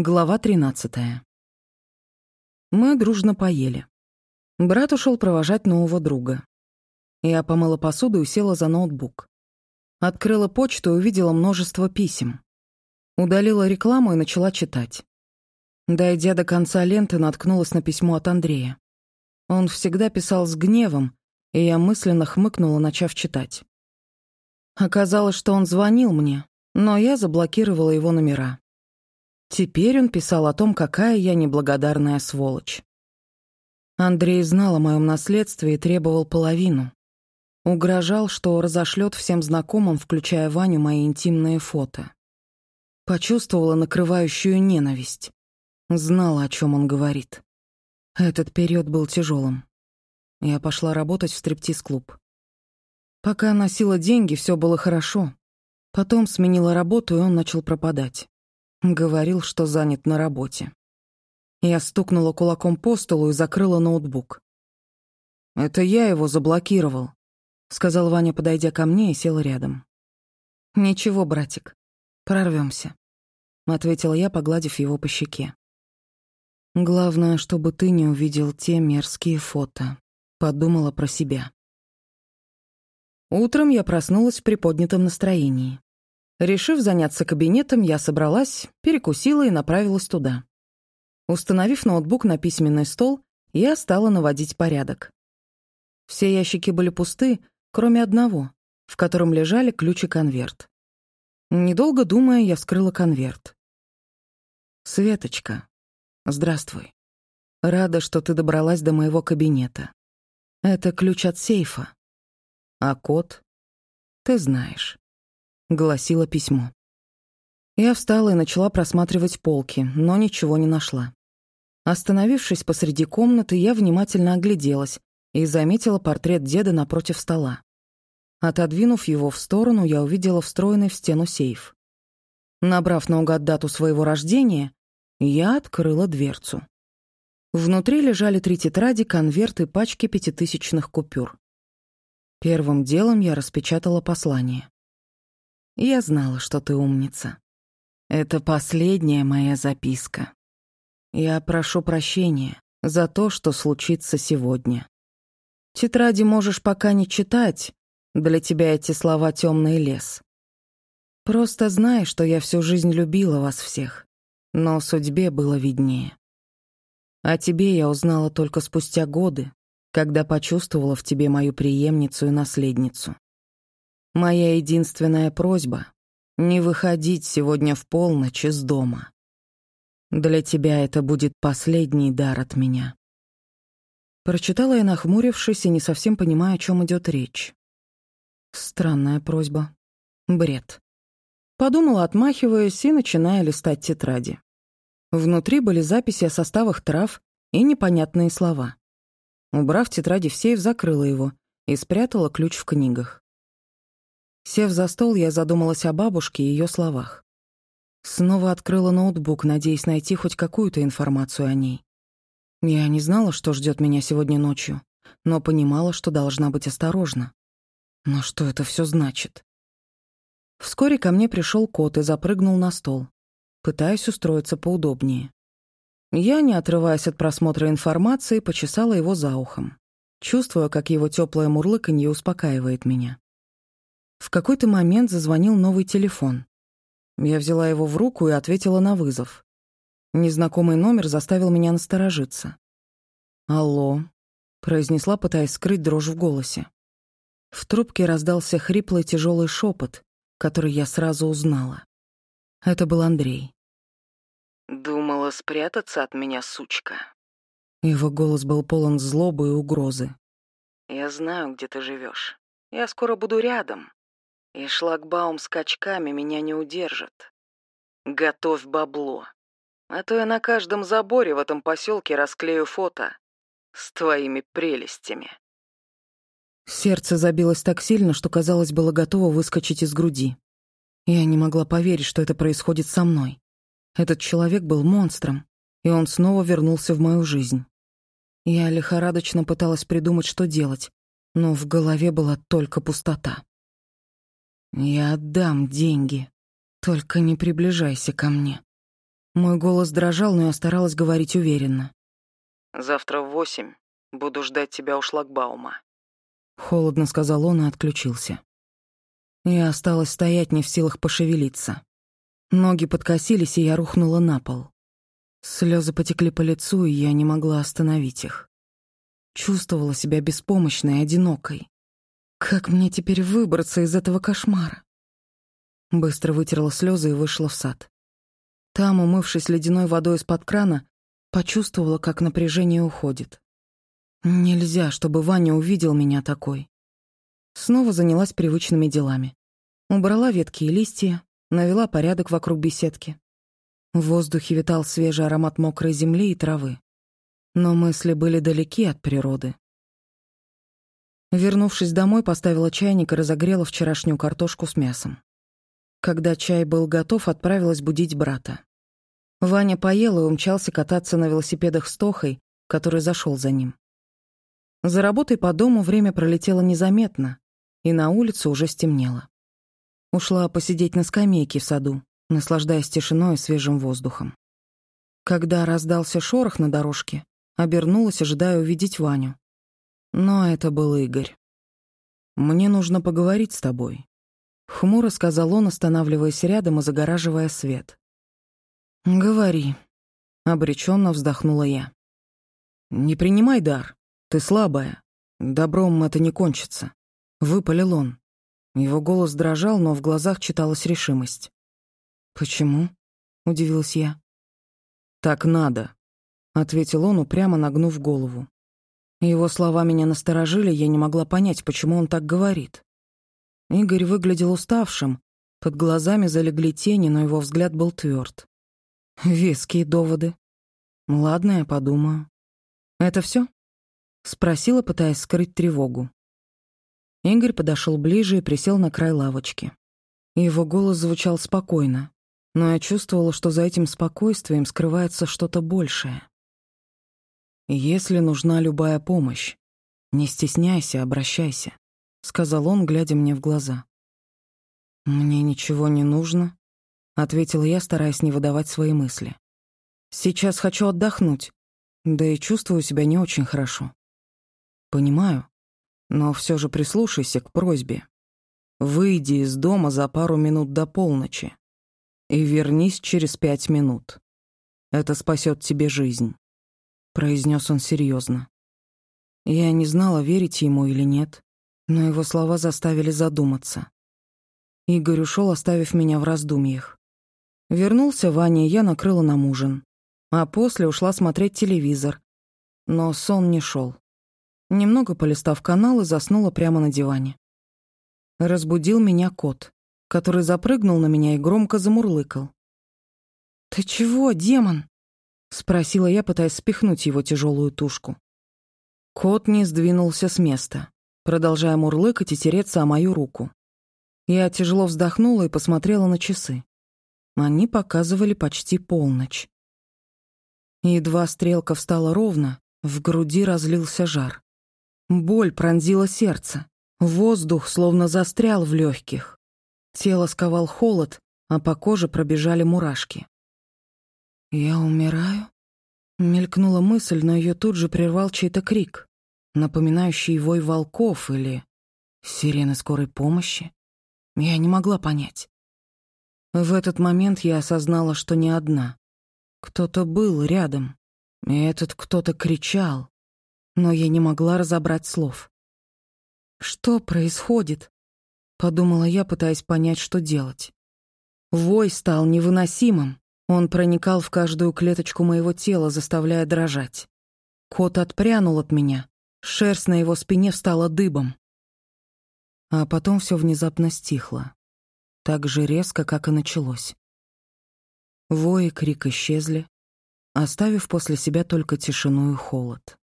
Глава 13. Мы дружно поели. Брат ушел провожать нового друга. Я помыла посуду и села за ноутбук. Открыла почту и увидела множество писем. Удалила рекламу и начала читать. Дойдя до конца ленты, наткнулась на письмо от Андрея. Он всегда писал с гневом, и я мысленно хмыкнула, начав читать. Оказалось, что он звонил мне, но я заблокировала его номера. Теперь он писал о том, какая я неблагодарная сволочь. Андрей знал о моем наследстве и требовал половину. Угрожал, что разошлет всем знакомым, включая Ваню, мои интимные фото. Почувствовала накрывающую ненависть. Знала, о чем он говорит. Этот период был тяжелым. Я пошла работать в стриптиз-клуб. Пока носила деньги, все было хорошо. Потом сменила работу, и он начал пропадать. Говорил, что занят на работе. Я стукнула кулаком по столу и закрыла ноутбук. «Это я его заблокировал», — сказал Ваня, подойдя ко мне и сел рядом. «Ничего, братик, прорвемся, ответила я, погладив его по щеке. «Главное, чтобы ты не увидел те мерзкие фото», — подумала про себя. Утром я проснулась в приподнятом настроении. Решив заняться кабинетом, я собралась, перекусила и направилась туда. Установив ноутбук на письменный стол, я стала наводить порядок. Все ящики были пусты, кроме одного, в котором лежали ключ и конверт. Недолго думая, я вскрыла конверт. «Светочка, здравствуй. Рада, что ты добралась до моего кабинета. Это ключ от сейфа. А код? Ты знаешь. — гласило письмо. Я встала и начала просматривать полки, но ничего не нашла. Остановившись посреди комнаты, я внимательно огляделась и заметила портрет деда напротив стола. Отодвинув его в сторону, я увидела встроенный в стену сейф. Набрав наугад дату своего рождения, я открыла дверцу. Внутри лежали три тетради, конверты пачки пятитысячных купюр. Первым делом я распечатала послание. Я знала, что ты умница. Это последняя моя записка. Я прошу прощения за то, что случится сегодня. Тетради можешь пока не читать, для тебя эти слова темный лес. Просто знай, что я всю жизнь любила вас всех, но судьбе было виднее. О тебе я узнала только спустя годы, когда почувствовала в тебе мою преемницу и наследницу. Моя единственная просьба — не выходить сегодня в полночь из дома. Для тебя это будет последний дар от меня. Прочитала я, нахмурившись и не совсем понимая, о чем идет речь. Странная просьба. Бред. Подумала, отмахиваясь и начиная листать тетради. Внутри были записи о составах трав и непонятные слова. Убрав тетради в сейф, закрыла его и спрятала ключ в книгах. Сев за стол, я задумалась о бабушке и ее словах. Снова открыла ноутбук, надеясь найти хоть какую-то информацию о ней. Я не знала, что ждет меня сегодня ночью, но понимала, что должна быть осторожна. Но что это все значит? Вскоре ко мне пришел кот и запрыгнул на стол, пытаясь устроиться поудобнее. Я, не отрываясь от просмотра информации, почесала его за ухом, чувствуя, как его теплое мурлыканье успокаивает меня. В какой-то момент зазвонил новый телефон. Я взяла его в руку и ответила на вызов. Незнакомый номер заставил меня насторожиться. «Алло», — произнесла, пытаясь скрыть дрожь в голосе. В трубке раздался хриплый тяжелый шепот, который я сразу узнала. Это был Андрей. «Думала спрятаться от меня, сучка?» Его голос был полон злобы и угрозы. «Я знаю, где ты живешь. Я скоро буду рядом. И шлагбаум с качками меня не удержит. Готовь бабло. А то я на каждом заборе в этом поселке расклею фото с твоими прелестями. Сердце забилось так сильно, что, казалось, было готово выскочить из груди. Я не могла поверить, что это происходит со мной. Этот человек был монстром, и он снова вернулся в мою жизнь. Я лихорадочно пыталась придумать, что делать, но в голове была только пустота. «Я отдам деньги. Только не приближайся ко мне», Мой голос дрожал, но я старалась говорить уверенно. «Завтра в восемь буду ждать тебя у шлагбаума». Холодно сказал он и отключился. Я осталась стоять не в силах пошевелиться. Ноги подкосились, и я рухнула на пол. Слезы потекли по лицу, и я не могла остановить их. Чувствовала себя беспомощной и одинокой. Как мне теперь выбраться из этого кошмара? Быстро вытерла слезы и вышла в сад. Там, умывшись ледяной водой из-под крана, почувствовала, как напряжение уходит. Нельзя, чтобы Ваня увидел меня такой. Снова занялась привычными делами. Убрала ветки и листья, навела порядок вокруг беседки. В воздухе витал свежий аромат мокрой земли и травы. Но мысли были далеки от природы. Вернувшись домой, поставила чайник и разогрела вчерашнюю картошку с мясом. Когда чай был готов, отправилась будить брата. Ваня поел и умчался кататься на велосипедах с Тохой, который зашел за ним. За работой по дому время пролетело незаметно, и на улице уже стемнело. Ушла посидеть на скамейке в саду, наслаждаясь тишиной и свежим воздухом. Когда раздался шорох на дорожке, обернулась, ожидая увидеть Ваню. Но это был Игорь. «Мне нужно поговорить с тобой», — хмуро сказал он, останавливаясь рядом и загораживая свет. «Говори», — обреченно вздохнула я. «Не принимай дар. Ты слабая. Добром это не кончится», — выпалил он. Его голос дрожал, но в глазах читалась решимость. «Почему?» — удивилась я. «Так надо», — ответил он, упрямо нагнув голову. Его слова меня насторожили, я не могла понять, почему он так говорит. Игорь выглядел уставшим, под глазами залегли тени, но его взгляд был тверд. Веские доводы. Ладно, я подумаю. Это все? Спросила, пытаясь скрыть тревогу. Игорь подошел ближе и присел на край лавочки. Его голос звучал спокойно, но я чувствовала, что за этим спокойствием скрывается что-то большее. «Если нужна любая помощь, не стесняйся, обращайся», — сказал он, глядя мне в глаза. «Мне ничего не нужно», — ответила я, стараясь не выдавать свои мысли. «Сейчас хочу отдохнуть, да и чувствую себя не очень хорошо». «Понимаю, но все же прислушайся к просьбе. Выйди из дома за пару минут до полночи и вернись через пять минут. Это спасет тебе жизнь», — произнес он серьезно. Я не знала, верить ему или нет, но его слова заставили задуматься. Игорь ушел, оставив меня в раздумьях. Вернулся Ваня, и я накрыла нам ужин. А после ушла смотреть телевизор. Но сон не шел. Немного полистав каналы, заснула прямо на диване. Разбудил меня кот, который запрыгнул на меня и громко замурлыкал. «Ты чего, демон?» — спросила я, пытаясь спихнуть его тяжелую тушку. Кот не сдвинулся с места, продолжая мурлыкать и тереться о мою руку. Я тяжело вздохнула и посмотрела на часы. Они показывали почти полночь. Едва стрелка встала ровно, в груди разлился жар. Боль пронзила сердце. Воздух словно застрял в легких. Тело сковал холод, а по коже пробежали мурашки. «Я умираю?» Мелькнула мысль, но ее тут же прервал чей-то крик, напоминающий вой волков или сирены скорой помощи. Я не могла понять. В этот момент я осознала, что не одна. Кто-то был рядом, и этот кто-то кричал, но я не могла разобрать слов. «Что происходит?» — подумала я, пытаясь понять, что делать. Вой стал невыносимым. Он проникал в каждую клеточку моего тела, заставляя дрожать. Кот отпрянул от меня. Шерсть на его спине встала дыбом. А потом все внезапно стихло. Так же резко, как и началось. Вой и крик исчезли, оставив после себя только тишину и холод.